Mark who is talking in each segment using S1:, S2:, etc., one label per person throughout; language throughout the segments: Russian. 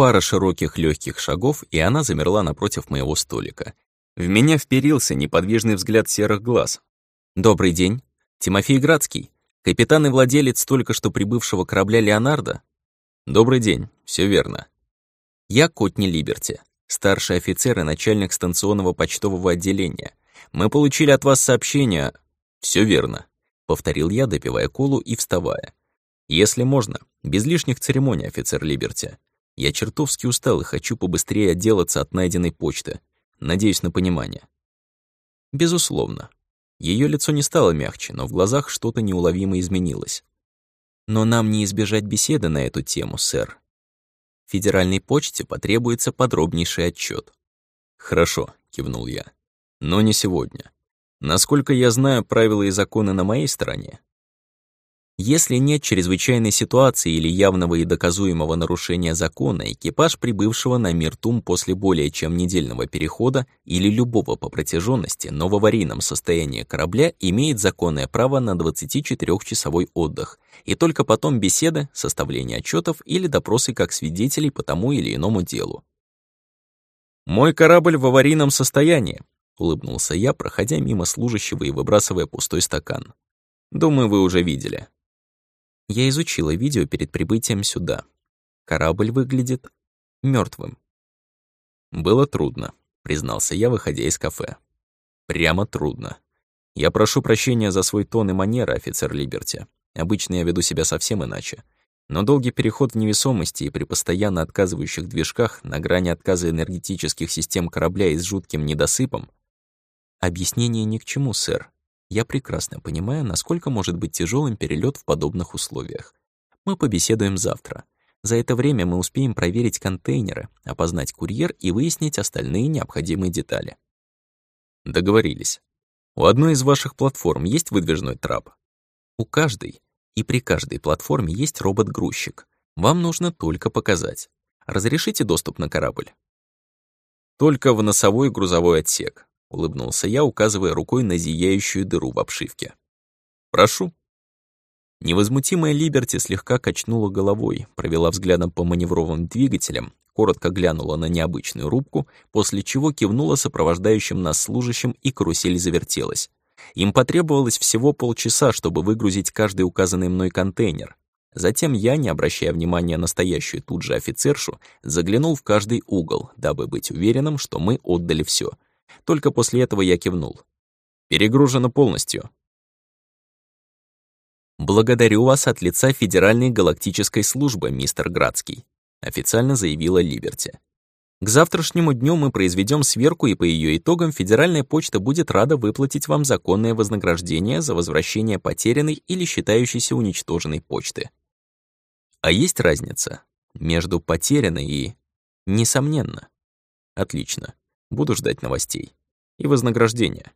S1: Пара широких легких шагов, и она замерла напротив моего столика. В меня вперился неподвижный взгляд серых глаз. «Добрый день. Тимофей Градский, капитан и владелец только что прибывшего корабля «Леонардо». «Добрый день. Все верно». «Я Котни Либерти, старший офицер и начальник станционного почтового отделения. Мы получили от вас сообщение...» Все верно», — повторил я, допивая колу и вставая. «Если можно, без лишних церемоний, офицер Либерти. Я чертовски устал и хочу побыстрее отделаться от найденной почты. Надеюсь на понимание. Безусловно. Ее лицо не стало мягче, но в глазах что-то неуловимо изменилось. Но нам не избежать беседы на эту тему, сэр. Федеральной почте потребуется подробнейший отчет. Хорошо, кивнул я. Но не сегодня. Насколько я знаю, правила и законы на моей стороне. Если нет чрезвычайной ситуации или явного и доказуемого нарушения закона, экипаж прибывшего на Миртум после более чем недельного перехода или любого по протяженности, но в аварийном состоянии корабля имеет законное право на 24-часовой отдых, и только потом беседы, составление отчетов или допросы как свидетелей по тому или иному делу. «Мой корабль в аварийном состоянии», — улыбнулся я, проходя мимо служащего и выбрасывая пустой стакан. «Думаю, вы уже видели». Я изучила видео перед прибытием сюда. Корабль выглядит мертвым. Было трудно, признался я, выходя из кафе. Прямо трудно. Я прошу прощения за свой тон и манеры, офицер Либерти. Обычно я веду себя совсем иначе. Но долгий переход в невесомости и при постоянно отказывающих движках на грани отказа энергетических систем корабля и с жутким недосыпом... Объяснение ни к чему, сэр. Я прекрасно понимаю, насколько может быть тяжелым перелет в подобных условиях. Мы побеседуем завтра. За это время мы успеем проверить контейнеры, опознать курьер и выяснить остальные необходимые детали. Договорились. У одной из ваших платформ есть выдвижной трап? У каждой. И при каждой платформе есть робот-грузчик. Вам нужно только показать. Разрешите доступ на корабль? Только в носовой грузовой отсек. — улыбнулся я, указывая рукой на зияющую дыру в обшивке. «Прошу». Невозмутимая Либерти слегка качнула головой, провела взглядом по маневровым двигателям, коротко глянула на необычную рубку, после чего кивнула сопровождающим нас служащим, и карусель завертелась. Им потребовалось всего полчаса, чтобы выгрузить каждый указанный мной контейнер. Затем я, не обращая внимания на стоящую тут же офицершу, заглянул в каждый угол, дабы быть уверенным, что мы отдали все — только после этого я кивнул. Перегружено полностью. «Благодарю вас от лица Федеральной галактической службы, мистер Градский», официально заявила Либерти. К завтрашнему дню мы произведем сверку, и по ее итогам Федеральная почта будет рада выплатить вам законное вознаграждение за возвращение потерянной или считающейся уничтоженной почты. А есть разница между потерянной и... Несомненно. Отлично. Буду ждать новостей. И вознаграждения.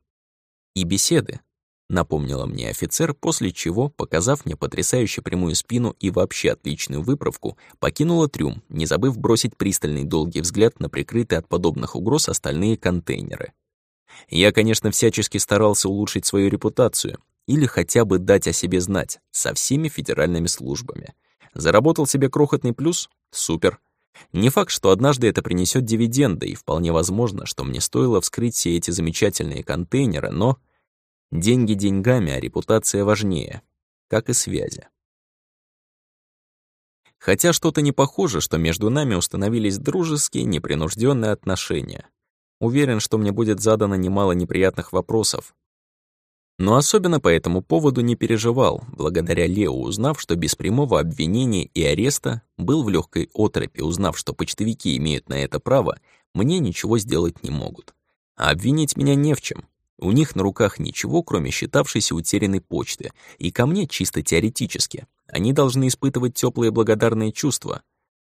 S1: И беседы, напомнила мне офицер, после чего, показав мне потрясающе прямую спину и вообще отличную выправку, покинула трюм, не забыв бросить пристальный долгий взгляд на прикрытые от подобных угроз остальные контейнеры. Я, конечно, всячески старался улучшить свою репутацию или хотя бы дать о себе знать со всеми федеральными службами. Заработал себе крохотный плюс? Супер. Не факт, что однажды это принесет дивиденды, и вполне возможно, что мне стоило вскрыть все эти замечательные контейнеры, но деньги деньгами, а репутация важнее, как и связи. Хотя что-то не похоже, что между нами установились дружеские, непринужденные отношения. Уверен, что мне будет задано немало неприятных вопросов, но особенно по этому поводу не переживал, благодаря Лео, узнав, что без прямого обвинения и ареста, был в легкой отропе, узнав, что почтовики имеют на это право, мне ничего сделать не могут. А обвинить меня не в чем. У них на руках ничего, кроме считавшейся утерянной почты, и ко мне чисто теоретически. Они должны испытывать теплые благодарные чувства.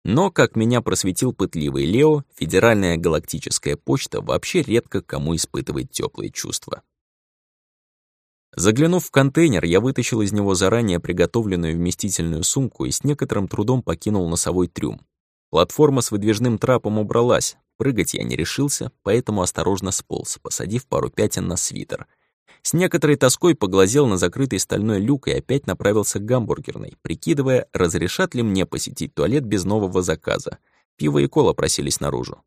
S1: Но, как меня просветил пытливый Лео, Федеральная галактическая почта вообще редко кому испытывает теплые чувства. Заглянув в контейнер, я вытащил из него заранее приготовленную вместительную сумку и с некоторым трудом покинул носовой трюм. Платформа с выдвижным трапом убралась. Прыгать я не решился, поэтому осторожно сполз, посадив пару пятен на свитер. С некоторой тоской поглазел на закрытый стальной люк и опять направился к гамбургерной, прикидывая, разрешат ли мне посетить туалет без нового заказа. Пиво и кола просились наружу.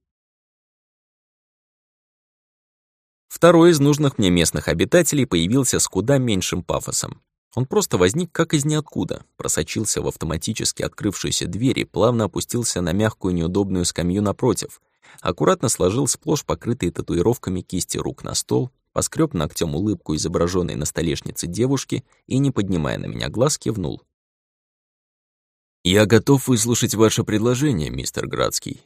S1: Второй из нужных мне местных обитателей появился с куда меньшим пафосом. Он просто возник как из ниоткуда, просочился в автоматически открывшуюся дверь и плавно опустился на мягкую неудобную скамью напротив, аккуратно сложил сплошь покрытые татуировками кисти рук на стол, поскреб ногтем улыбку, изображенной на столешнице девушки, и, не поднимая на меня глаз, кивнул. «Я готов выслушать ваше предложение, мистер Градский».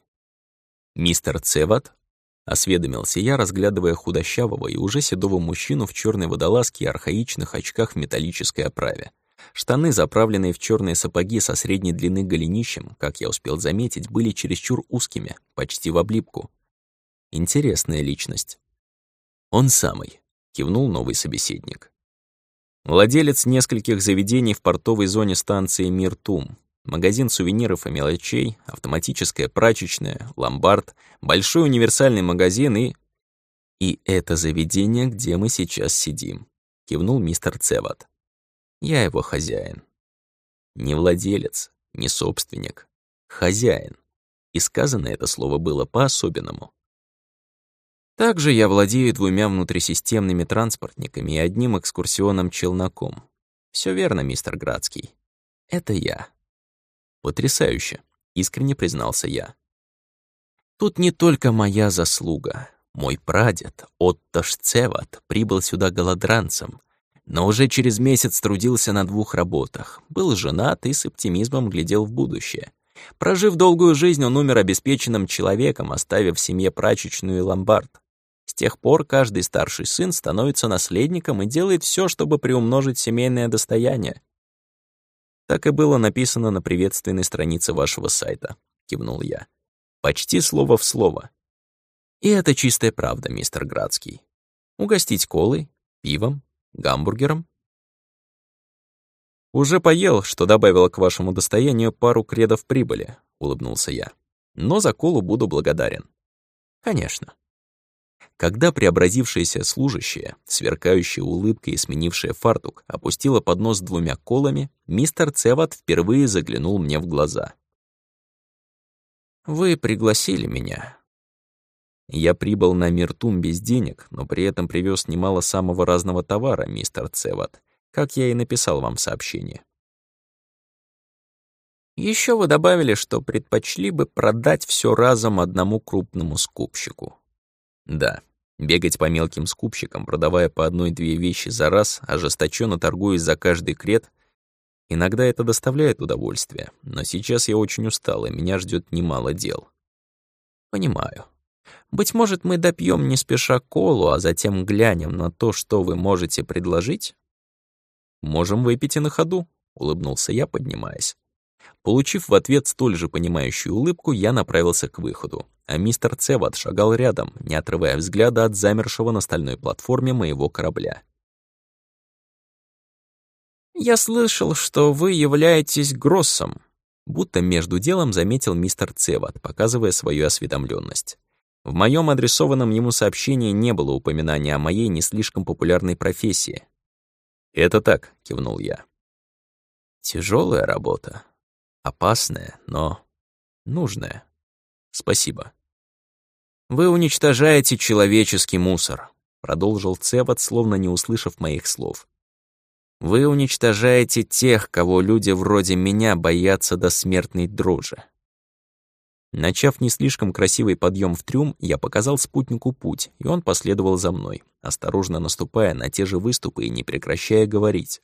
S1: «Мистер Цеват?» — осведомился я, разглядывая худощавого и уже седого мужчину в черной водолазке и архаичных очках в металлической оправе. Штаны, заправленные в черные сапоги со средней длины голенищем, как я успел заметить, были чересчур узкими, почти в облипку. Интересная личность. «Он самый», — кивнул новый собеседник. Владелец нескольких заведений в портовой зоне станции Миртум, Магазин сувениров и мелочей, автоматическая прачечная, ломбард, большой универсальный магазин и... «И это заведение, где мы сейчас сидим», — кивнул мистер Цеват. «Я его хозяин. Не владелец, не собственник, хозяин. И сказано это слово было по-особенному. Также я владею двумя внутрисистемными транспортниками и одним экскурсионным челноком. Все верно, мистер Градский. Это я. «Потрясающе», — искренне признался я. «Тут не только моя заслуга. Мой прадед, Отто Шцеват, прибыл сюда голодранцем, но уже через месяц трудился на двух работах, был женат и с оптимизмом глядел в будущее. Прожив долгую жизнь, он умер обеспеченным человеком, оставив семье прачечную и ломбард. С тех пор каждый старший сын становится наследником и делает все, чтобы приумножить семейное достояние. Так и было написано на приветственной странице вашего сайта, кивнул я. Почти слово в слово. И это чистая правда, мистер Градский. Угостить колой, пивом, гамбургером? «Уже поел, что добавило к вашему достоянию пару кредов прибыли», — улыбнулся я. «Но за колу буду благодарен». «Конечно». Когда преобразившаяся служащая, сверкающая улыбкой и сменившая фартук, опустила поднос с двумя колами, мистер Цеват впервые заглянул мне в глаза. «Вы пригласили меня». Я прибыл на Миртум без денег, но при этом привез немало самого разного товара, мистер Цеват, как я и написал вам в сообщении. Еще вы добавили, что предпочли бы продать все разом одному крупному скупщику. Да, Бегать по мелким скупщикам, продавая по одной-две вещи за раз, ожесточенно торгуясь за каждый крет, иногда это доставляет удовольствие, но сейчас я очень устал, и меня ждет немало дел. Понимаю. Быть может, мы допьем не спеша колу, а затем глянем на то, что вы можете предложить? Можем выпить и на ходу, улыбнулся я, поднимаясь. Получив в ответ столь же понимающую улыбку, я направился к выходу, а мистер Цеват шагал рядом, не отрывая взгляда от замершего на стальной платформе моего корабля. «Я слышал, что вы являетесь Гроссом», будто между делом заметил мистер Цеват, показывая свою осведомленность. В моем адресованном ему сообщении не было упоминания о моей не слишком популярной профессии. «Это так», — кивнул я. Тяжелая работа», Опасное, но нужное. Спасибо. Вы уничтожаете человеческий мусор, продолжил Цеват, словно не услышав моих слов. Вы уничтожаете тех, кого люди вроде меня боятся до смертной дрожи. Начав не слишком красивый подъем в трюм, я показал спутнику путь, и он последовал за мной, осторожно наступая на те же выступы и не прекращая говорить.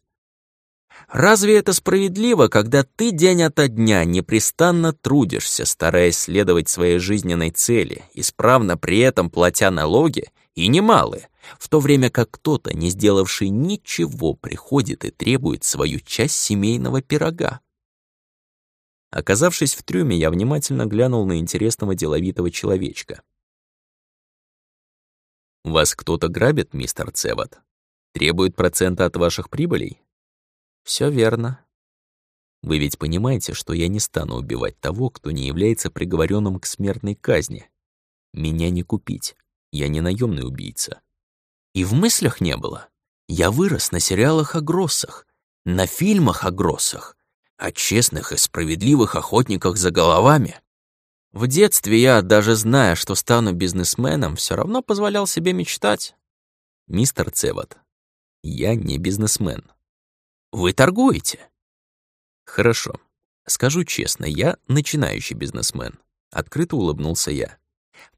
S1: Разве это справедливо, когда ты день ото дня непрестанно трудишься, стараясь следовать своей жизненной цели, исправно при этом платя налоги, и немалые, в то время как кто-то, не сделавший ничего, приходит и требует свою часть семейного пирога? Оказавшись в трюме, я внимательно глянул на интересного деловитого человечка. «Вас кто-то грабит, мистер Цеват?» Требует процента от ваших прибылей? Все верно. Вы ведь понимаете, что я не стану убивать того, кто не является приговоренным к смертной казни. Меня не купить. Я не наемный убийца. И в мыслях не было. Я вырос на сериалах о Гроссах, на фильмах о Гроссах, о честных и справедливых охотниках за головами. В детстве я, даже зная, что стану бизнесменом, все равно позволял себе мечтать. Мистер Цеват, я не бизнесмен. Вы торгуете? Хорошо. Скажу честно, я начинающий бизнесмен. Открыто улыбнулся я.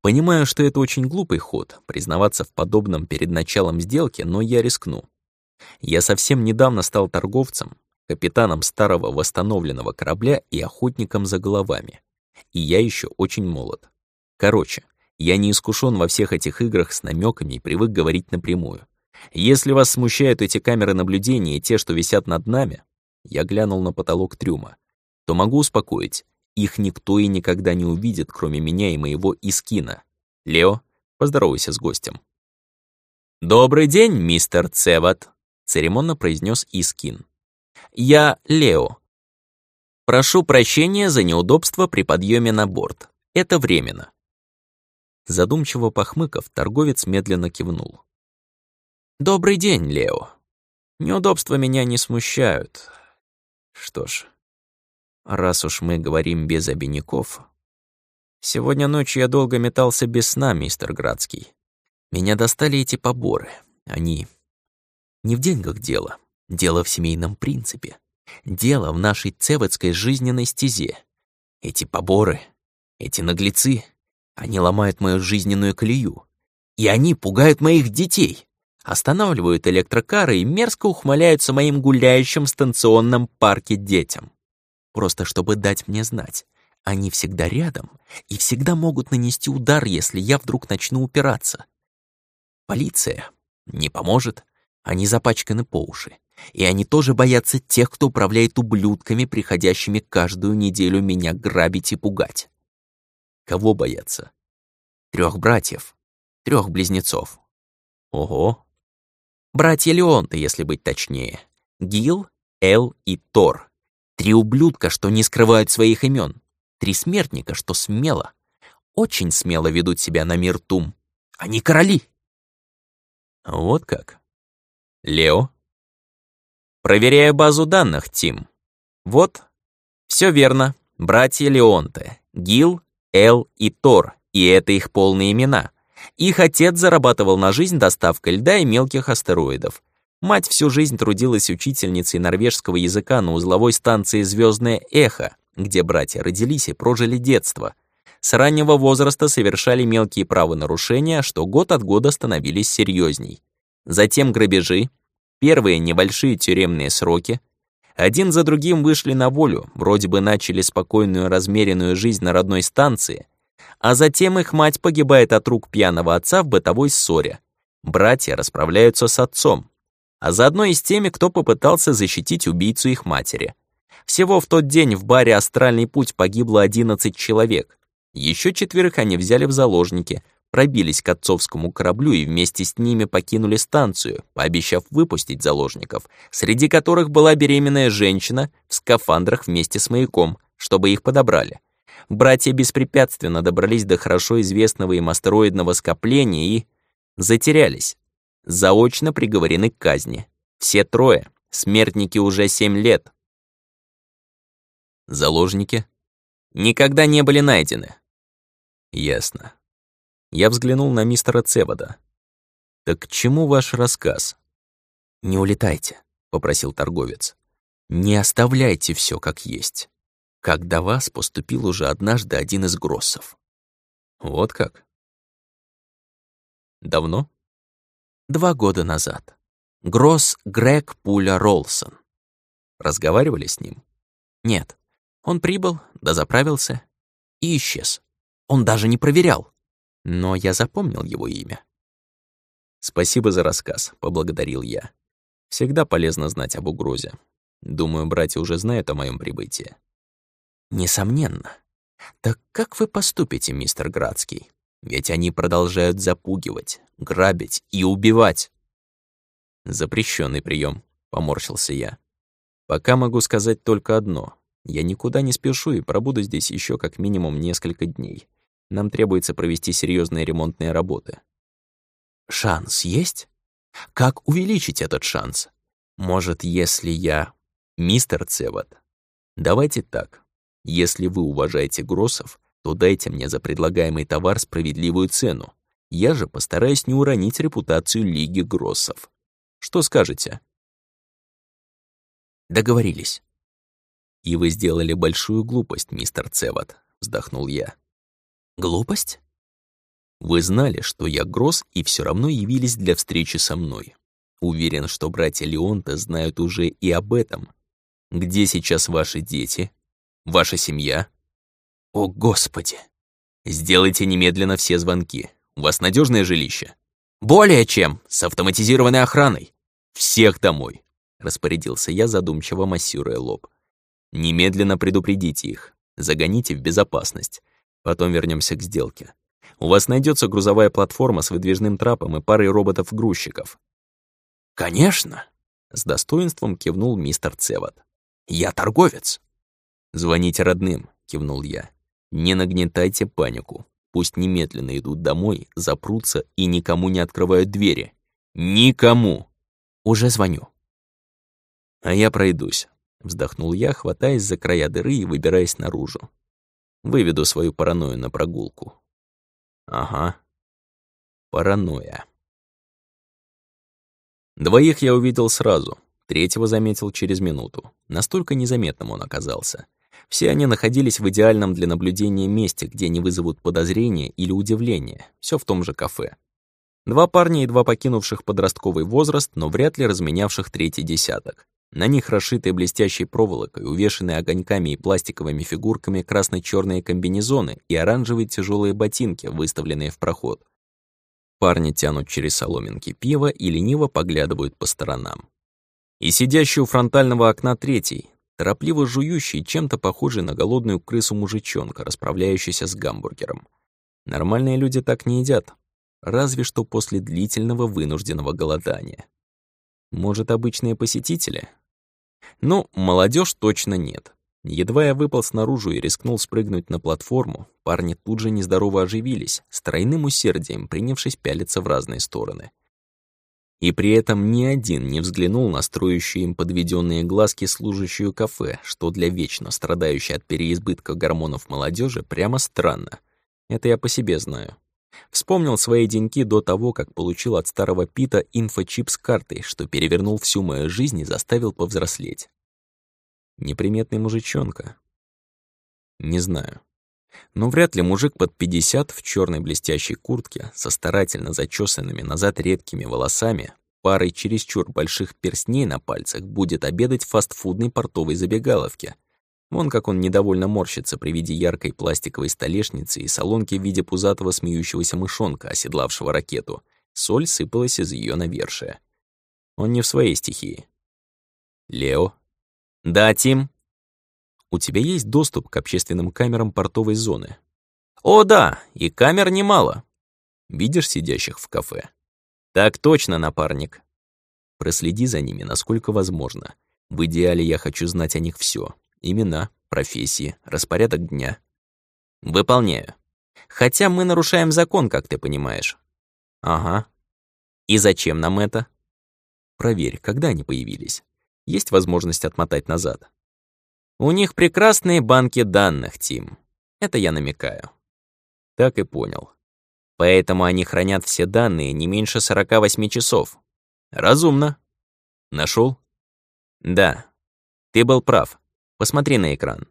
S1: Понимаю, что это очень глупый ход, признаваться в подобном перед началом сделки, но я рискну. Я совсем недавно стал торговцем, капитаном старого восстановленного корабля и охотником за головами. И я еще очень молод. Короче, я не искушен во всех этих играх с намеками и привык говорить напрямую. Если вас смущают эти камеры наблюдения и те, что висят над нами, я глянул на потолок трюма, то могу успокоить, их никто и никогда не увидит, кроме меня и моего Искина. Лео, поздоровайся с гостем. «Добрый день, мистер Цеват», — церемонно произнес Искин. «Я Лео. Прошу прощения за неудобство при подъеме на борт. Это временно». Задумчиво похмыков, торговец медленно кивнул. «Добрый день, Лео. Неудобства меня не смущают. Что ж, раз уж мы говорим без обиняков... Сегодня ночью я долго метался без сна, мистер Градский. Меня достали эти поборы. Они... Не в деньгах дело. Дело в семейном принципе. Дело в нашей цевецкой жизненной стезе. Эти поборы, эти наглецы, они ломают мою жизненную колею. И они пугают моих детей останавливают электрокары и мерзко ухмыляются моим гуляющим в станционном парке детям. Просто чтобы дать мне знать, они всегда рядом и всегда могут нанести удар, если я вдруг начну упираться. Полиция не поможет, они запачканы по уши. И они тоже боятся тех, кто управляет ублюдками, приходящими каждую неделю меня грабить и пугать. Кого боятся? Трех братьев, трех близнецов. Ого, Братья Леонты, если быть точнее. Гил, Эл и Тор. Три ублюдка, что не скрывают своих имен. Три смертника, что смело, очень смело ведут себя на мир Тум. Они короли. Вот как. Лео. Проверяю базу данных, Тим. Вот. Все верно. Братья Леонте. Гил, Эл и Тор. И это их полные имена. Их отец зарабатывал на жизнь доставкой льда и мелких астероидов. Мать всю жизнь трудилась учительницей норвежского языка на узловой станции «Звездное эхо», где братья родились и прожили детство. С раннего возраста совершали мелкие правонарушения, что год от года становились серьезней. Затем грабежи, первые небольшие тюремные сроки. Один за другим вышли на волю, вроде бы начали спокойную размеренную жизнь на родной станции — а затем их мать погибает от рук пьяного отца в бытовой ссоре. Братья расправляются с отцом, а заодно и с теми, кто попытался защитить убийцу их матери. Всего в тот день в баре «Астральный путь» погибло 11 человек. Еще четверых они взяли в заложники, пробились к отцовскому кораблю и вместе с ними покинули станцию, пообещав выпустить заложников, среди которых была беременная женщина в скафандрах вместе с маяком, чтобы их подобрали. Братья беспрепятственно добрались до хорошо известного им астероидного скопления и затерялись. Заочно приговорены к казни. Все трое. Смертники уже семь лет. Заложники? Никогда не были найдены. Ясно. Я взглянул на мистера Цевода. «Так к чему ваш рассказ?» «Не улетайте», — попросил торговец. «Не оставляйте все как есть как до вас поступил уже однажды один из Гроссов. Вот как? Давно? Два года назад. Гросс Грег Пуля Ролсон. Разговаривали с ним? Нет. Он прибыл, да заправился и исчез. Он даже не проверял. Но я запомнил его имя. «Спасибо за рассказ», — поблагодарил я. «Всегда полезно знать об угрозе. Думаю, братья уже знают о моем прибытии». Несомненно. Так как вы поступите, мистер Градский? Ведь они продолжают запугивать, грабить и убивать. Запрещенный прием, поморщился я. Пока могу сказать только одно. Я никуда не спешу и пробуду здесь еще как минимум несколько дней. Нам требуется провести серьезные ремонтные работы. Шанс есть? Как увеличить этот шанс? Может, если я... Мистер Цеват, давайте так. Если вы уважаете Гроссов, то дайте мне за предлагаемый товар справедливую цену. Я же постараюсь не уронить репутацию Лиги Гроссов. Что скажете? Договорились. И вы сделали большую глупость, мистер Цеват, вздохнул я. Глупость? Вы знали, что я Гросс, и все равно явились для встречи со мной. Уверен, что братья Леонта знают уже и об этом. Где сейчас ваши дети? Ваша семья? О, Господи! Сделайте немедленно все звонки. У вас надежное жилище? Более чем, с автоматизированной охраной. Всех домой, распорядился я, задумчиво массируя лоб. Немедленно предупредите их, загоните в безопасность. Потом вернемся к сделке. У вас найдется грузовая платформа с выдвижным трапом и парой роботов-грузчиков. Конечно, с достоинством кивнул мистер Цеват. Я торговец. Звоните родным, кивнул я. Не нагнетайте панику. Пусть немедленно идут домой, запрутся и никому не открывают двери. Никому. Уже звоню. А я пройдусь. Вздохнул я, хватаясь за края дыры и выбираясь наружу. Выведу свою паранойю на прогулку. Ага. Паранойя. Двоих я увидел сразу, третьего заметил через минуту. Настолько незаметным он оказался. Все они находились в идеальном для наблюдения месте, где не вызовут подозрения или удивления, все в том же кафе. Два парня, едва покинувших подростковый возраст, но вряд ли разменявших третий десяток. На них расшитые блестящей проволокой, увешанные огоньками и пластиковыми фигурками красно черные комбинезоны и оранжевые тяжелые ботинки, выставленные в проход. Парни тянут через соломинки пива и лениво поглядывают по сторонам. И сидящий у фронтального окна третий, торопливо жующий, чем-то похожий на голодную крысу мужичонка, расправляющийся с гамбургером. Нормальные люди так не едят, разве что после длительного вынужденного голодания. Может, обычные посетители? Ну, молодежь точно нет. Едва я выпал снаружи и рискнул спрыгнуть на платформу, парни тут же нездорово оживились, с тройным усердием принявшись пялиться в разные стороны. И при этом ни один не взглянул на строящие им подведенные глазки служащую кафе, что для вечно страдающей от переизбытка гормонов молодежи прямо странно. Это я по себе знаю. Вспомнил свои деньки до того, как получил от старого Пита инфочип с картой, что перевернул всю мою жизнь и заставил повзрослеть. Неприметный мужичонка. Не знаю. Но вряд ли мужик под 50 в черной блестящей куртке со старательно зачесанными назад редкими волосами, парой чересчур больших перстней на пальцах будет обедать в фастфудной портовой забегаловке — Вон как он недовольно морщится при виде яркой пластиковой столешницы и солонки в виде пузатого смеющегося мышонка, оседлавшего ракету. Соль сыпалась из ее навершия. Он не в своей стихии. Лео? Да, Тим? У тебя есть доступ к общественным камерам портовой зоны? О, да, и камер немало. Видишь сидящих в кафе? Так точно, напарник. Проследи за ними, насколько возможно. В идеале я хочу знать о них все. Имена, профессии, распорядок дня. Выполняю. Хотя мы нарушаем закон, как ты понимаешь. Ага. И зачем нам это? Проверь, когда они появились. Есть возможность отмотать назад. У них прекрасные банки данных, Тим. Это я намекаю. Так и понял. Поэтому они хранят все данные не меньше 48 часов. Разумно. Нашел? Да. Ты был прав. Посмотри на экран.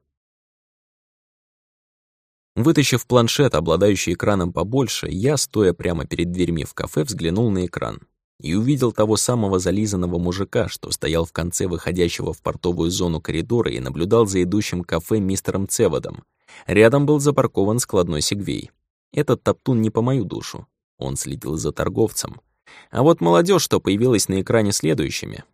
S1: Вытащив планшет, обладающий экраном побольше, я, стоя прямо перед дверьми в кафе, взглянул на экран и увидел того самого зализанного мужика, что стоял в конце выходящего в портовую зону коридора и наблюдал за идущим кафе мистером Цеводом. Рядом был запаркован складной сегвей. Этот топтун не по мою душу. Он следил за торговцем. А вот молодежь, что появилась на экране следующими,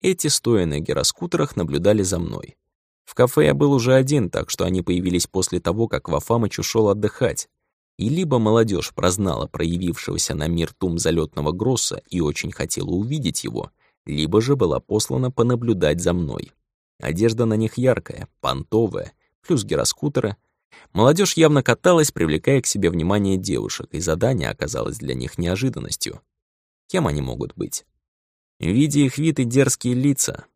S1: эти, стоя на гироскутерах, наблюдали за мной. В кафе я был уже один, так что они появились после того, как Вафамыч ушел отдыхать. И либо молодежь прознала проявившегося на мир тум залетного Гросса и очень хотела увидеть его, либо же была послана понаблюдать за мной. Одежда на них яркая, понтовая, плюс гироскутеры. Молодежь явно каталась, привлекая к себе внимание девушек, и задание оказалось для них неожиданностью. Кем они могут быть? Видя их вид и дерзкие лица,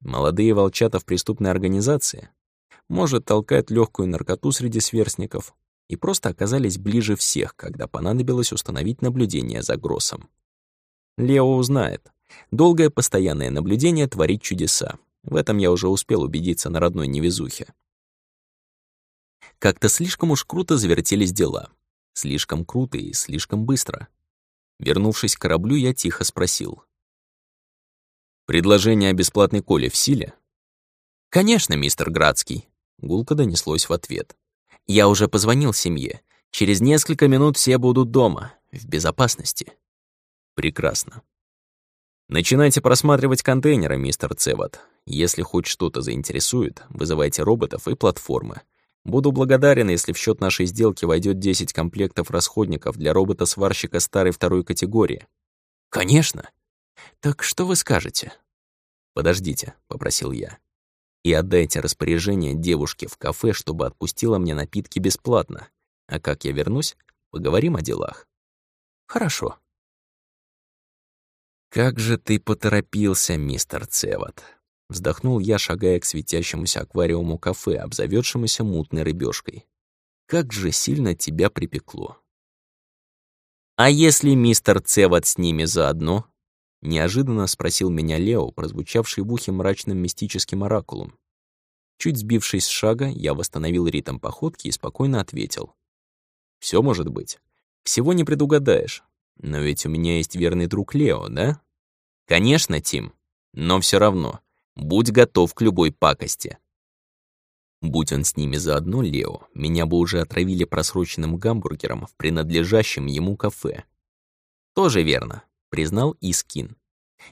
S1: молодые волчата в преступной организации, может, толкают легкую наркоту среди сверстников и просто оказались ближе всех, когда понадобилось установить наблюдение за Гроссом. Лео узнает. Долгое постоянное наблюдение творит чудеса. В этом я уже успел убедиться на родной невезухе. Как-то слишком уж круто завертелись дела. Слишком круто и слишком быстро. Вернувшись к кораблю, я тихо спросил. «Предложение о бесплатной коле в силе?» «Конечно, мистер Градский», — гулко донеслось в ответ. «Я уже позвонил семье. Через несколько минут все будут дома, в безопасности». «Прекрасно. Начинайте просматривать контейнеры, мистер Цеват. Если хоть что-то заинтересует, вызывайте роботов и платформы. Буду благодарен, если в счет нашей сделки войдет 10 комплектов расходников для робота-сварщика старой второй категории. Конечно. Так что вы скажете? Подождите, попросил я. И отдайте распоряжение девушке в кафе, чтобы отпустила мне напитки бесплатно. А как я вернусь, поговорим о делах. Хорошо. Как же ты поторопился, мистер Цеват. Вздохнул я, шагая к светящемуся аквариуму кафе, обзаведшемуся мутной рыбешкой. Как же сильно тебя припекло. «А если мистер Цеват с ними заодно?» Неожиданно спросил меня Лео, прозвучавший в ухе мрачным мистическим оракулом. Чуть сбившись с шага, я восстановил ритм походки и спокойно ответил. «Всё может быть. Всего не предугадаешь. Но ведь у меня есть верный друг Лео, да?» «Конечно, Тим. Но всё равно. Будь готов к любой пакости. Будь он с ними заодно, Лео, меня бы уже отравили просроченным гамбургером в принадлежащем ему кафе. Тоже верно, признал Искин.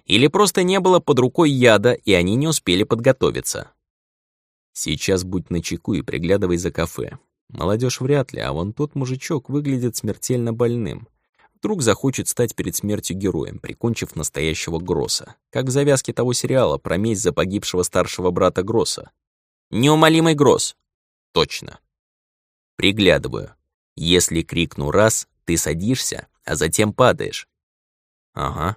S1: Или просто не было под рукой яда, и они не успели подготовиться. Сейчас будь начеку и приглядывай за кафе. Молодежь вряд ли, а вон тот мужичок выглядит смертельно больным. Вдруг захочет стать перед смертью героем, прикончив настоящего Гросса, как в завязке того сериала про месть за погибшего старшего брата Гросса. Неумолимый Гросс. Точно. Приглядываю. Если крикну раз, ты садишься, а затем падаешь. Ага.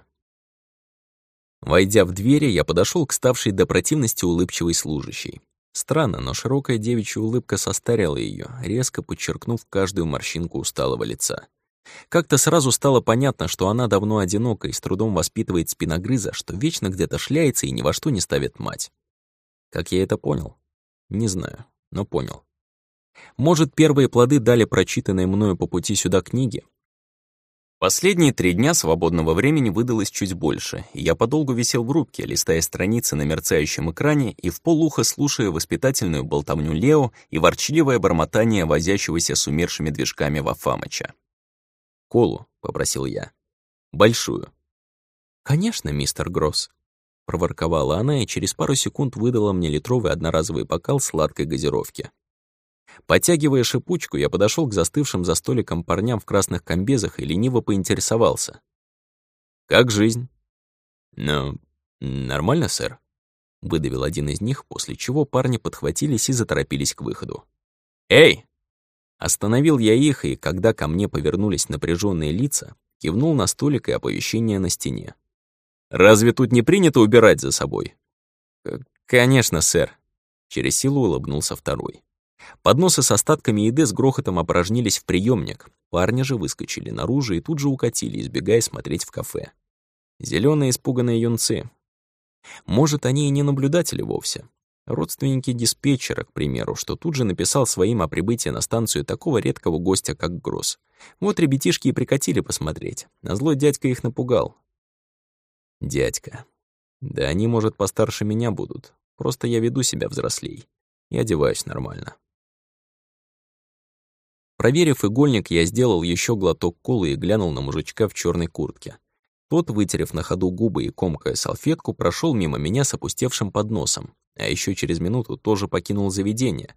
S1: Войдя в двери, я подошел к ставшей до противности улыбчивой служащей. Странно, но широкая девичья улыбка состарила ее, резко подчеркнув каждую морщинку усталого лица. Как-то сразу стало понятно, что она давно одинока и с трудом воспитывает спиногрыза, что вечно где-то шляется и ни во что не ставит мать. Как я это понял? Не знаю, но понял. Может, первые плоды дали прочитанные мною по пути сюда книги? Последние три дня свободного времени выдалось чуть больше, и я подолгу висел в рубке, листая страницы на мерцающем экране и в полуха слушая воспитательную болтовню Лео и ворчливое бормотание возящегося с умершими движками Вафамыча. «Колу», — попросил я. «Большую». «Конечно, мистер Гросс», — проворковала она и через пару секунд выдала мне литровый одноразовый бокал сладкой газировки. Подтягивая шипучку, я подошел к застывшим за столиком парням в красных комбезах и лениво поинтересовался. «Как жизнь?» «Ну, нормально, сэр», — выдавил один из них, после чего парни подхватились и заторопились к выходу. «Эй, Остановил я их, и когда ко мне повернулись напряженные лица, кивнул на столик и оповещение на стене. «Разве тут не принято убирать за собой?» «Конечно, сэр», — через силу улыбнулся второй. Подносы с остатками еды с грохотом опорожнились в приемник. Парни же выскочили наружу и тут же укатили, избегая смотреть в кафе. Зеленые испуганные юнцы. Может, они и не наблюдатели вовсе, Родственники диспетчера, к примеру, что тут же написал своим о прибытии на станцию такого редкого гостя, как Гросс. Вот ребятишки и прикатили посмотреть, а злой дядька их напугал. Дядька. Да они, может, постарше меня будут. Просто я веду себя взрослей. И одеваюсь нормально. Проверив игольник, я сделал еще глоток колы и глянул на мужичка в черной куртке. Тот, вытерев на ходу губы и комкая салфетку, прошел мимо меня с опустевшим подносом, а еще через минуту тоже покинул заведение.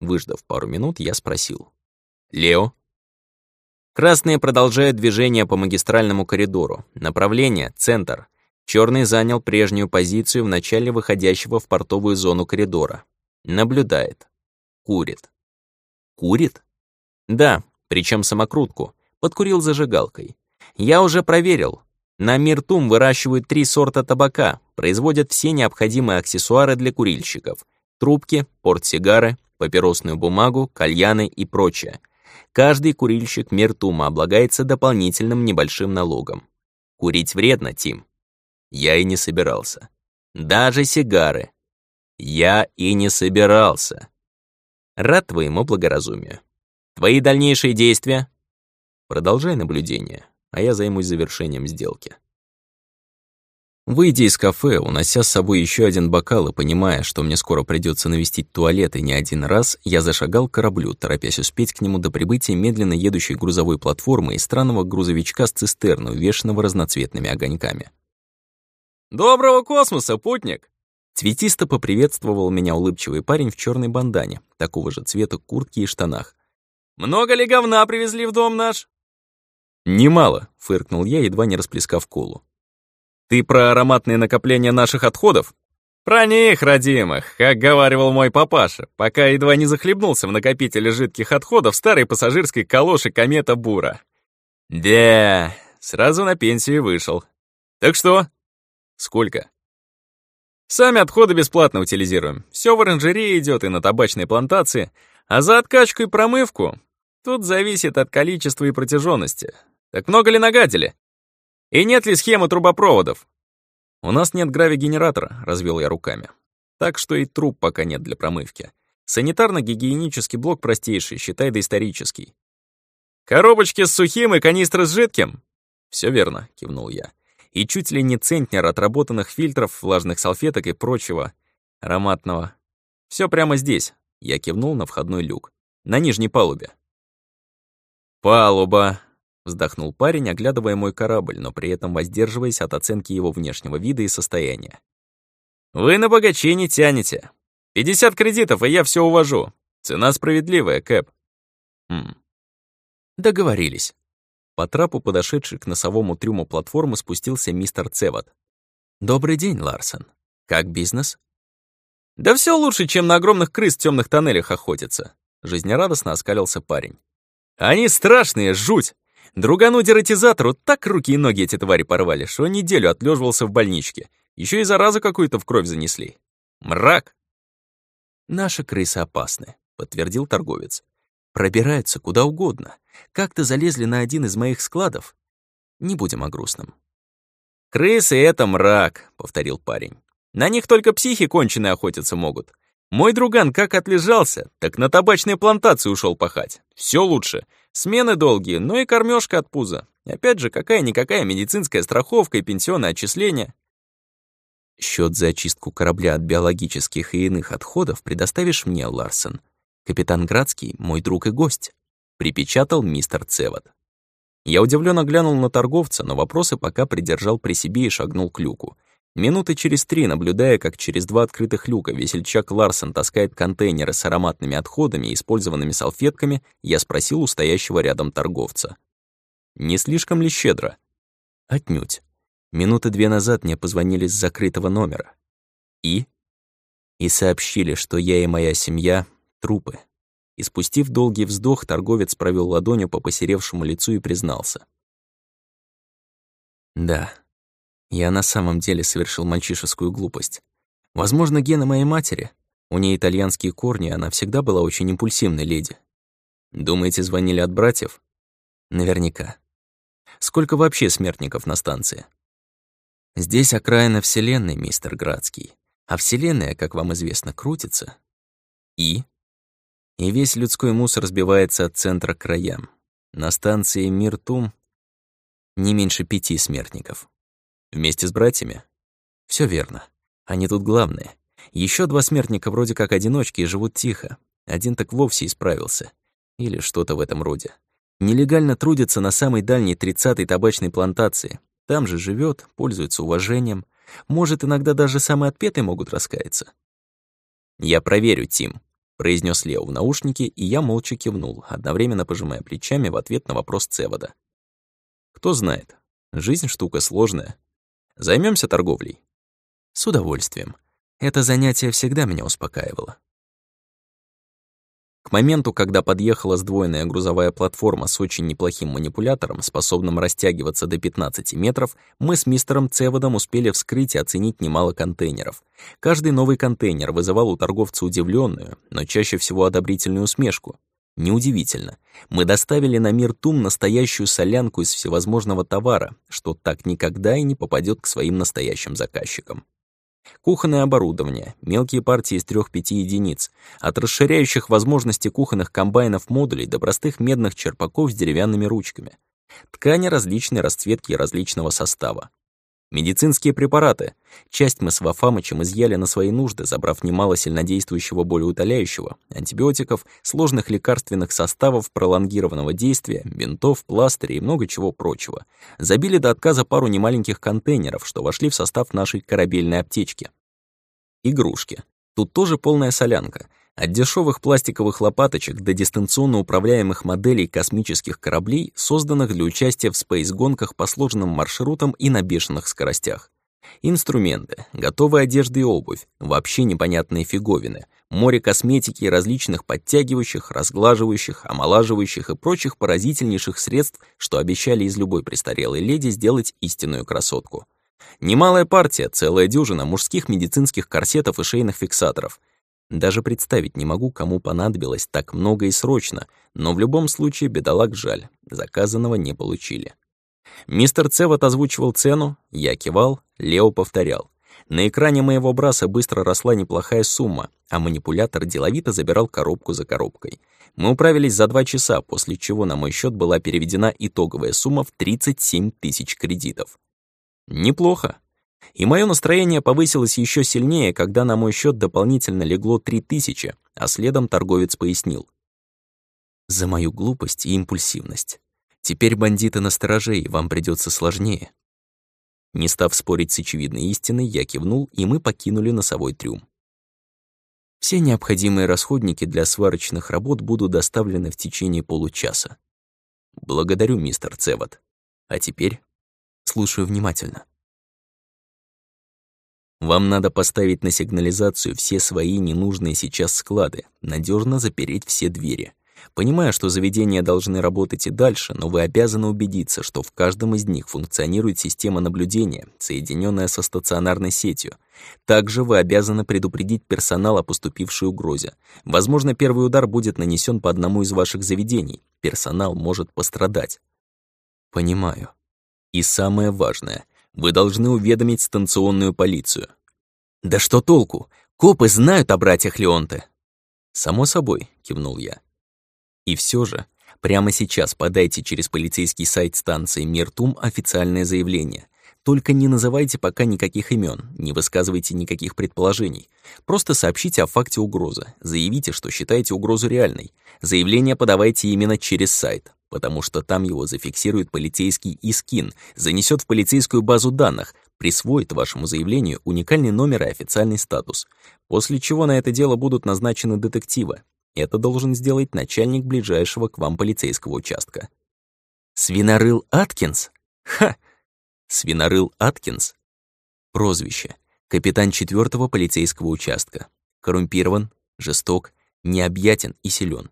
S1: Выждав пару минут, я спросил. «Лео?» Красные продолжают движение по магистральному коридору. Направление — центр. Черный занял прежнюю позицию в начале выходящего в портовую зону коридора. Наблюдает. Курит. Курит? Да, причем самокрутку. Подкурил зажигалкой. Я уже проверил. На Миртум выращивают три сорта табака, производят все необходимые аксессуары для курильщиков. Трубки, портсигары, папиросную бумагу, кальяны и прочее. Каждый курильщик Миртума облагается дополнительным небольшим налогом. Курить вредно, Тим. Я и не собирался. Даже сигары. Я и не собирался. Рад твоему благоразумию. Твои дальнейшие действия? Продолжай наблюдение, а я займусь завершением сделки. Выйдя из кафе, унося с собой еще один бокал и понимая, что мне скоро придется навестить туалет и не один раз, я зашагал к кораблю, торопясь успеть к нему до прибытия медленно едущей грузовой платформы и странного грузовичка с цистерной, увешанного разноцветными огоньками. «Доброго космоса, путник!» Цветисто поприветствовал меня улыбчивый парень в черной бандане, такого же цвета куртки и штанах. «Много ли говна привезли в дом наш?» «Немало», — фыркнул я, едва не расплескав колу. «Ты про ароматные накопления наших отходов?» «Про них, родимых, как говаривал мой папаша, пока едва не захлебнулся в накопителе жидких отходов старой пассажирской калоши комета Бура. Да, сразу на пенсию вышел. Так что, Сколько? Сами отходы бесплатно утилизируем. Все в оранжерее идет и на табачной плантации. А за откачку и промывку тут зависит от количества и протяженности. Так много ли нагадили? И нет ли схемы трубопроводов? У нас нет гравигенератора, развел я руками. Так что и труб пока нет для промывки. Санитарно-гигиенический блок простейший, считай доисторический. Коробочки с сухим и канистры с жидким? Все верно, кивнул я и чуть ли не центнер отработанных фильтров, влажных салфеток и прочего ароматного. Все прямо здесь. Я кивнул на входной люк. На нижней палубе. «Палуба!» — вздохнул парень, оглядывая мой корабль, но при этом воздерживаясь от оценки его внешнего вида и состояния. «Вы на богачей не тянете. 50 кредитов, и я все увожу. Цена справедливая, Кэп». «Хм. Договорились». По трапу, подошедший к носовому трюму платформы, спустился мистер Цеват. «Добрый день, Ларсон. Как бизнес?» «Да все лучше, чем на огромных крыс в темных тоннелях охотиться», — жизнерадостно оскалился парень. «Они страшные, жуть! Другану дератизатору так руки и ноги эти твари порвали, что неделю отлеживался в больничке. Еще и заразу какую-то в кровь занесли. Мрак!» «Наши крысы опасны», — подтвердил торговец. Пробираются куда угодно. Как-то залезли на один из моих складов. Не будем о грустном. «Крысы — это мрак», — повторил парень. «На них только психи конченые охотиться могут. Мой друган как отлежался, так на табачной плантации ушел пахать. Все лучше. Смены долгие, но и кормежка от пуза. Опять же, какая-никакая медицинская страховка и пенсионное отчисление. Счет за очистку корабля от биологических и иных отходов предоставишь мне, Ларсон. Капитан Градский — мой друг и гость», — припечатал мистер Цеват. Я удивленно глянул на торговца, но вопросы пока придержал при себе и шагнул к люку. Минуты через три, наблюдая, как через два открытых люка весельчак Ларсон таскает контейнеры с ароматными отходами и использованными салфетками, я спросил у стоящего рядом торговца. «Не слишком ли щедро?» «Отнюдь. Минуты две назад мне позвонили с закрытого номера. И?» И сообщили, что я и моя семья Трупы. И спустив долгий вздох, торговец провел ладонью по посеревшему лицу и признался. Да, я на самом деле совершил мальчишескую глупость. Возможно, гены моей матери. У нее итальянские корни, она всегда была очень импульсивной леди. Думаете, звонили от братьев? Наверняка. Сколько вообще смертников на станции? Здесь окраина Вселенной, мистер Градский. А Вселенная, как вам известно, крутится. И и весь людской мусор сбивается от центра к краям. На станции Миртум не меньше пяти смертников. Вместе с братьями? Все верно. Они тут главные. Еще два смертника вроде как одиночки и живут тихо. Один так вовсе исправился. Или что-то в этом роде. Нелегально трудится на самой дальней тридцатой табачной плантации. Там же живет, пользуется уважением. Может, иногда даже самые отпетые могут раскаяться. Я проверю, Тим произнес Лео в наушнике, и я молча кивнул, одновременно пожимая плечами в ответ на вопрос Цевода. Кто знает, жизнь штука сложная. Займемся торговлей?» «С удовольствием. Это занятие всегда меня успокаивало». К моменту, когда подъехала сдвоенная грузовая платформа с очень неплохим манипулятором, способным растягиваться до 15 метров, мы с мистером Цеводом успели вскрыть и оценить немало контейнеров. Каждый новый контейнер вызывал у торговца удивленную, но чаще всего одобрительную усмешку. Неудивительно. Мы доставили на мир Тум настоящую солянку из всевозможного товара, что так никогда и не попадет к своим настоящим заказчикам. Кухонное оборудование, мелкие партии из 3-5 единиц, от расширяющих возможности кухонных комбайнов модулей до простых медных черпаков с деревянными ручками. Ткани различной расцветки и различного состава. Медицинские препараты. Часть мы с Вафамычем изъяли на свои нужды, забрав немало сильнодействующего болеутоляющего, антибиотиков, сложных лекарственных составов пролонгированного действия, бинтов, пластырей и много чего прочего. Забили до отказа пару немаленьких контейнеров, что вошли в состав нашей корабельной аптечки. Игрушки. Тут тоже полная солянка. От дешевых пластиковых лопаточек до дистанционно управляемых моделей космических кораблей, созданных для участия в спейс-гонках по сложным маршрутам и на бешеных скоростях. Инструменты, готовая одежда и обувь, вообще непонятные фиговины, море косметики и различных подтягивающих, разглаживающих, омолаживающих и прочих поразительнейших средств, что обещали из любой престарелой леди сделать истинную красотку. Немалая партия, целая дюжина мужских медицинских корсетов и шейных фиксаторов, даже представить не могу, кому понадобилось так много и срочно, но в любом случае бедолаг жаль, заказанного не получили. Мистер Цевот озвучивал цену, я кивал, Лео повторял. На экране моего браса быстро росла неплохая сумма, а манипулятор деловито забирал коробку за коробкой. Мы управились за два часа, после чего на мой счет была переведена итоговая сумма в 37 тысяч кредитов. Неплохо. И мое настроение повысилось еще сильнее, когда на мой счет дополнительно легло три тысячи, а следом торговец пояснил. За мою глупость и импульсивность. Теперь бандиты на стороже, и вам придется сложнее. Не став спорить с очевидной истиной, я кивнул, и мы покинули носовой трюм. Все необходимые расходники для сварочных работ будут доставлены в течение получаса. Благодарю, мистер Цевот. А теперь слушаю внимательно. Вам надо поставить на сигнализацию все свои ненужные сейчас склады, надежно запереть все двери. Понимаю, что заведения должны работать и дальше, но вы обязаны убедиться, что в каждом из них функционирует система наблюдения, соединенная со стационарной сетью. Также вы обязаны предупредить персонал о поступившей угрозе. Возможно, первый удар будет нанесен по одному из ваших заведений. Персонал может пострадать. Понимаю. И самое важное — вы должны уведомить станционную полицию». «Да что толку? Копы знают о братьях Леонте». «Само собой», — кивнул я. «И все же, прямо сейчас подайте через полицейский сайт станции Миртум официальное заявление. Только не называйте пока никаких имен, не высказывайте никаких предположений. Просто сообщите о факте угрозы, заявите, что считаете угрозу реальной. Заявление подавайте именно через сайт потому что там его зафиксирует полицейский Искин, занесет в полицейскую базу данных, присвоит вашему заявлению уникальный номер и официальный статус, после чего на это дело будут назначены детективы. Это должен сделать начальник ближайшего к вам полицейского участка. Свинорыл Аткинс? Ха! Свинорыл Аткинс? Прозвище. Капитан четвертого полицейского участка. Коррумпирован, жесток, необъятен и силен.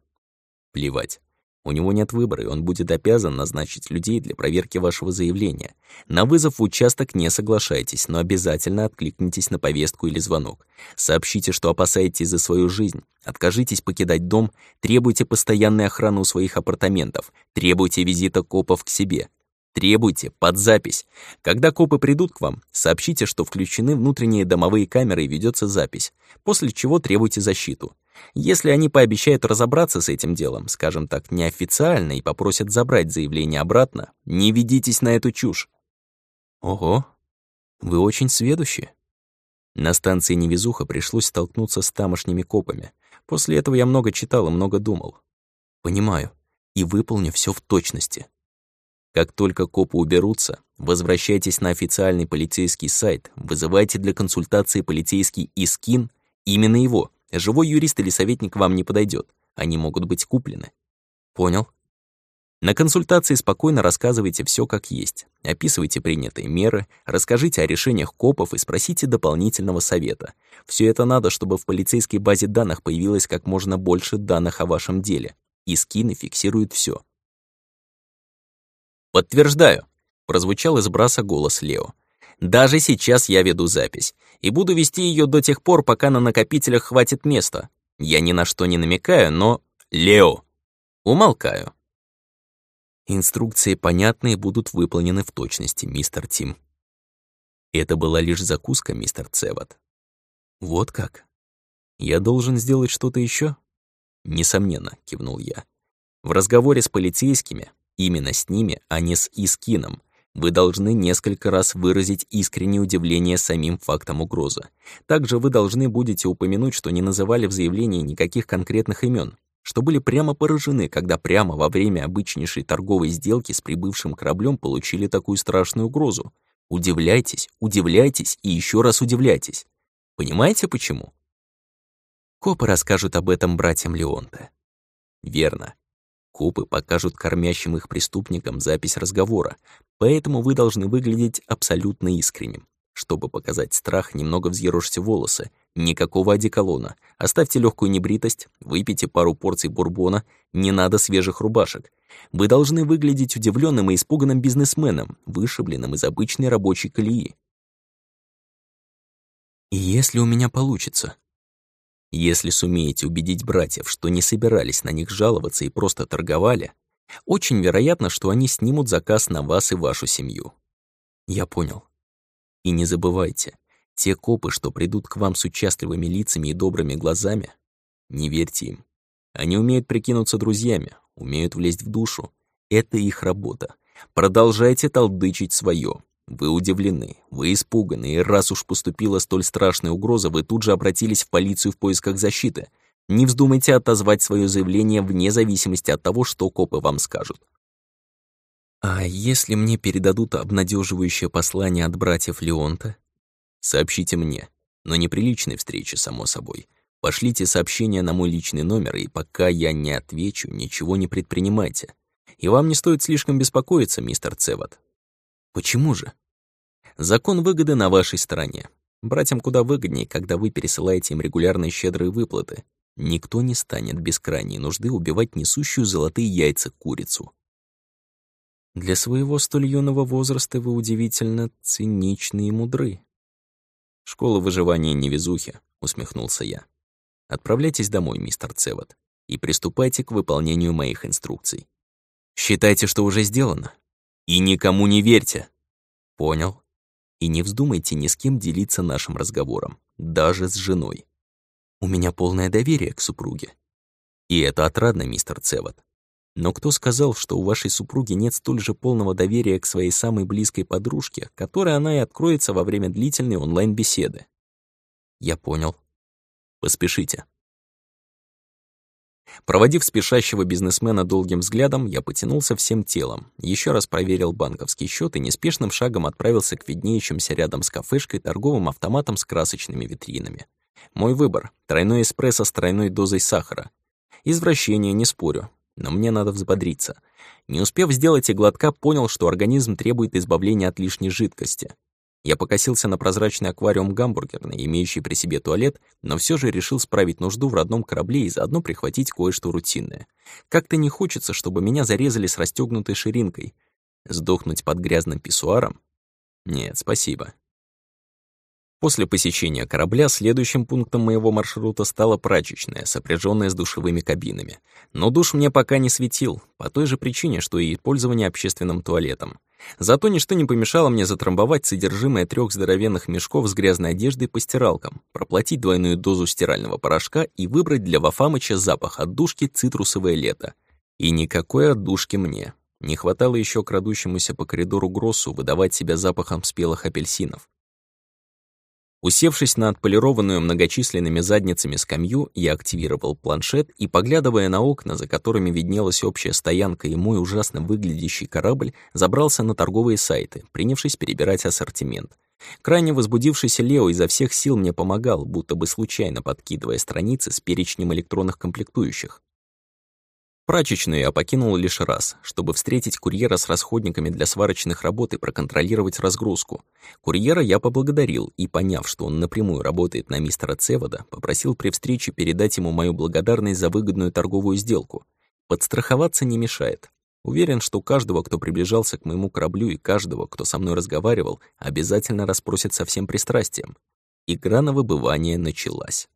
S1: Плевать. У него нет выбора, и он будет обязан назначить людей для проверки вашего заявления. На вызов в участок не соглашайтесь, но обязательно откликнитесь на повестку или звонок. Сообщите, что опасаетесь за свою жизнь. Откажитесь покидать дом, требуйте постоянной охраны у своих апартаментов, требуйте визита копов к себе. Требуйте под запись. Когда копы придут к вам, сообщите, что включены внутренние домовые камеры и ведется запись, после чего требуйте защиту. Если они пообещают разобраться с этим делом, скажем так, неофициально, и попросят забрать заявление обратно, не ведитесь на эту чушь. Ого, вы очень сведущие. На станции Невезуха пришлось столкнуться с тамошними копами. После этого я много читал и много думал. Понимаю, и выполню все в точности. Как только копы уберутся, возвращайтесь на официальный полицейский сайт, вызывайте для консультации полицейский ИСКИН, именно его — Живой юрист или советник вам не подойдет. Они могут быть куплены. Понял? На консультации спокойно рассказывайте все как есть, описывайте принятые меры, расскажите о решениях копов и спросите дополнительного совета. Все это надо, чтобы в полицейской базе данных появилось как можно больше данных о вашем деле. И скины фиксируют все. «Подтверждаю», — прозвучал из браса голос Лео. «Даже сейчас я веду запись, и буду вести ее до тех пор, пока на накопителях хватит места. Я ни на что не намекаю, но... Лео!» Умолкаю. Инструкции понятны и будут выполнены в точности, мистер Тим. Это была лишь закуска, мистер Цеват. Вот как? Я должен сделать что-то еще? Несомненно, кивнул я. В разговоре с полицейскими Именно с ними, а не с Искином. Вы должны несколько раз выразить искреннее удивление самим фактом угрозы. Также вы должны будете упомянуть, что не называли в заявлении никаких конкретных имен, что были прямо поражены, когда прямо во время обычнейшей торговой сделки с прибывшим кораблем получили такую страшную угрозу. Удивляйтесь, удивляйтесь и еще раз удивляйтесь. Понимаете почему? Копы расскажут об этом братьям Леонте. Верно. Копы покажут кормящим их преступникам запись разговора, поэтому вы должны выглядеть абсолютно искренним. Чтобы показать страх, немного взъерошьте волосы, никакого одеколона, оставьте легкую небритость, выпейте пару порций бурбона, не надо свежих рубашек. Вы должны выглядеть удивленным и испуганным бизнесменом, вышибленным из обычной рабочей колеи. Если у меня получится, если сумеете убедить братьев, что не собирались на них жаловаться и просто торговали, очень вероятно, что они снимут заказ на вас и вашу семью. Я понял. И не забывайте, те копы, что придут к вам с участливыми лицами и добрыми глазами, не верьте им. Они умеют прикинуться друзьями, умеют влезть в душу. Это их работа. Продолжайте толдычить свое. Вы удивлены, вы испуганы, и раз уж поступила столь страшная угроза, вы тут же обратились в полицию в поисках защиты. Не вздумайте отозвать свое заявление вне зависимости от того, что копы вам скажут. А если мне передадут обнадеживающее послание от братьев Леонта? Сообщите мне, но не при личной встрече, само собой. Пошлите сообщение на мой личный номер, и пока я не отвечу, ничего не предпринимайте. И вам не стоит слишком беспокоиться, мистер Цеват. Почему же? Закон выгоды на вашей стороне. Братьям куда выгоднее, когда вы пересылаете им регулярные щедрые выплаты. Никто не станет без крайней нужды убивать несущую золотые яйца курицу. Для своего столь юного возраста вы удивительно циничны и мудры. «Школа выживания невезухи», — усмехнулся я. «Отправляйтесь домой, мистер Цеват, и приступайте к выполнению моих инструкций. Считайте, что уже сделано, и никому не верьте. Понял. И не вздумайте ни с кем делиться нашим разговором, даже с женой. У меня полное доверие к супруге. И это отрадно, мистер Цеват. Но кто сказал, что у вашей супруги нет столь же полного доверия к своей самой близкой подружке, которой она и откроется во время длительной онлайн-беседы? Я понял. Поспешите. Проводив спешащего бизнесмена долгим взглядом, я потянулся всем телом, еще раз проверил банковский счет и неспешным шагом отправился к виднеющимся рядом с кафешкой торговым автоматам с красочными витринами. Мой выбор — тройной эспрессо с тройной дозой сахара. Извращение, не спорю, но мне надо взбодриться. Не успев сделать и глотка, понял, что организм требует избавления от лишней жидкости. Я покосился на прозрачный аквариум гамбургерный, имеющий при себе туалет, но все же решил справить нужду в родном корабле и заодно прихватить кое-что рутинное. Как-то не хочется, чтобы меня зарезали с расстегнутой ширинкой. Сдохнуть под грязным писсуаром? Нет, спасибо. После посещения корабля следующим пунктом моего маршрута стала прачечная, сопряженная с душевыми кабинами. Но душ мне пока не светил, по той же причине, что и пользование общественным туалетом. Зато ничто не помешало мне затрамбовать содержимое трех здоровенных мешков с грязной одеждой по стиралкам, проплатить двойную дозу стирального порошка и выбрать для Вафамыча запах отдушки «Цитрусовое лето». И никакой отдушки мне. Не хватало еще крадущемуся по коридору Гроссу выдавать себя запахом спелых апельсинов. Усевшись на отполированную многочисленными задницами скамью, я активировал планшет и, поглядывая на окна, за которыми виднелась общая стоянка и мой ужасно выглядящий корабль, забрался на торговые сайты, принявшись перебирать ассортимент. Крайне возбудившийся Лео изо всех сил мне помогал, будто бы случайно подкидывая страницы с перечнем электронных комплектующих. Прачечную я покинул лишь раз, чтобы встретить курьера с расходниками для сварочных работ и проконтролировать разгрузку. Курьера я поблагодарил и, поняв, что он напрямую работает на мистера Цевода, попросил при встрече передать ему мою благодарность за выгодную торговую сделку. Подстраховаться не мешает. Уверен, что каждого, кто приближался к моему кораблю и каждого, кто со мной разговаривал, обязательно расспросят со всем пристрастием. Игра на выбывание началась.